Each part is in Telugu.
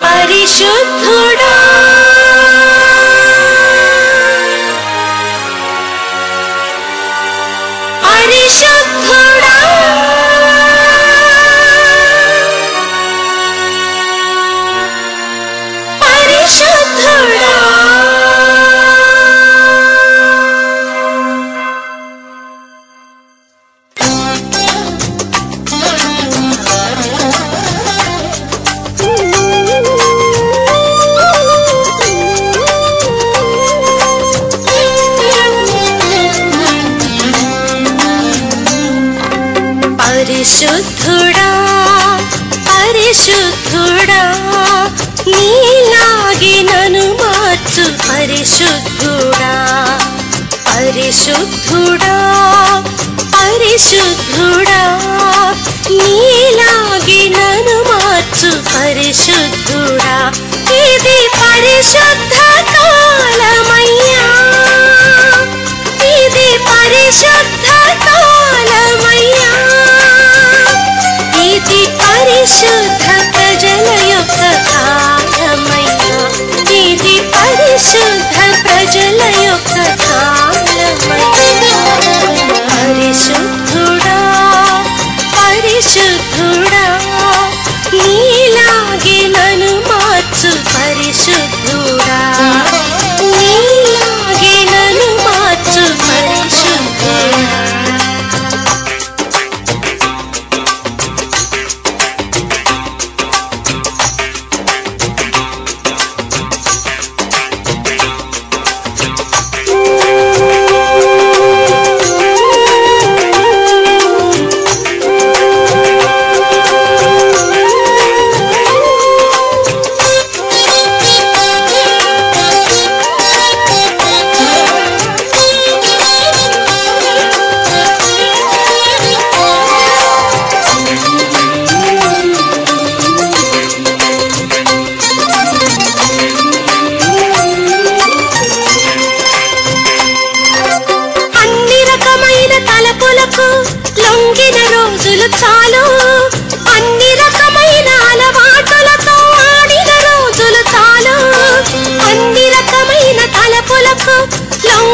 परिशु పరిశుద్ధుడా పరిశుద్ధుడా నీలాగి నను మార్చు పరిశుద్ధుడా పరిశుద్ధుడా పరిశుద్ధుడా నీలాగి నను మార్చు పరిశుద్ధుడా. ఇది పరిశుద్ధ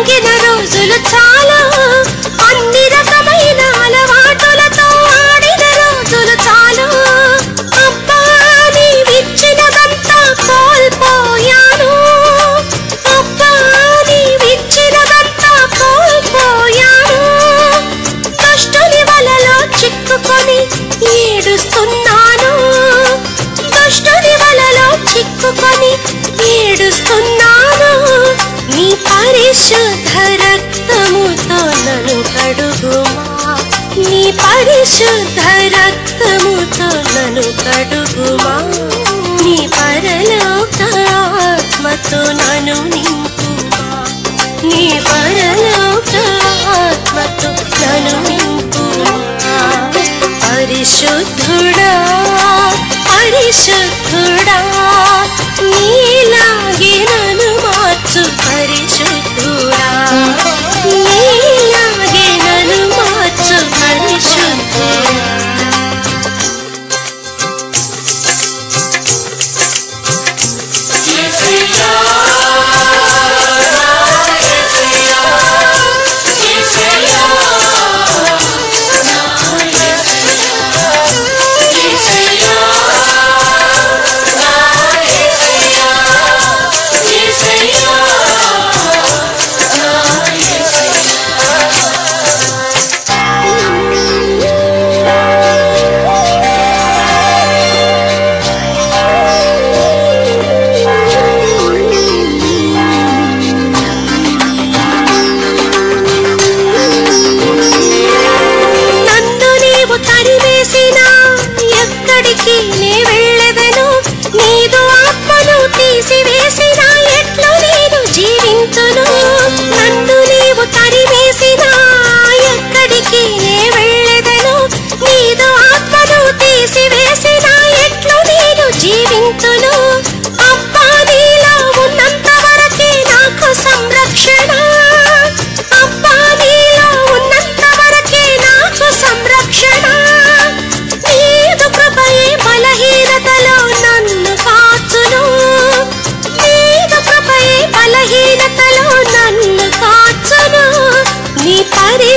పొంగిన రోజులు చాలా శుద్ధ రక్తముతో కడుగుమా? నీ పరలోక ఆత్మతో నను ुद्धरत्तु నీ పరలోక ఆత్మతో नी परलत् పరిశుద్ధుడా పరిశుద్ధుడా अरिशुद्धृ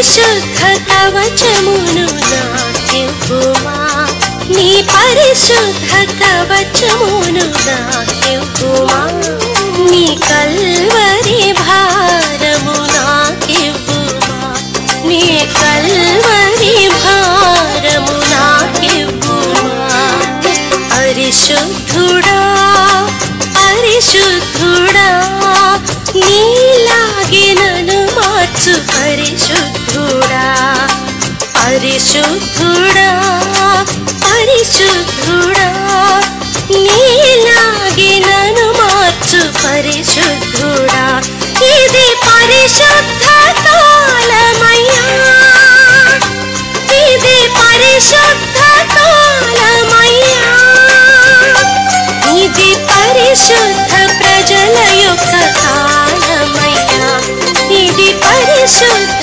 పరిశుద్ధ కవచమును దాక్యుమా నీ పరిశుద్ధ కవచమును దాక్యుమా నీ కల్వరి భారము నాకివ్వుమా నీ కల్వరి భారము నాకివ్వుమా పరిశుద్ధుడా పరిశుద్ధుడా నీలాగే నన్ను మార్చు పరిశుద్ధ పరిశుద్ధుడా పరిశుద్ధుడా నీలాగే నన్ను మార్చు పరిశుద్ధుడా. ఇది పరిశుద్ధ కాలమయ్యా ఇది పరిశుద్ధ కాలమయ్యా ఇది పరిశుద్ధ ప్రజల యొక్క కాలమయ్యా. ఇది పరిశుద్ధ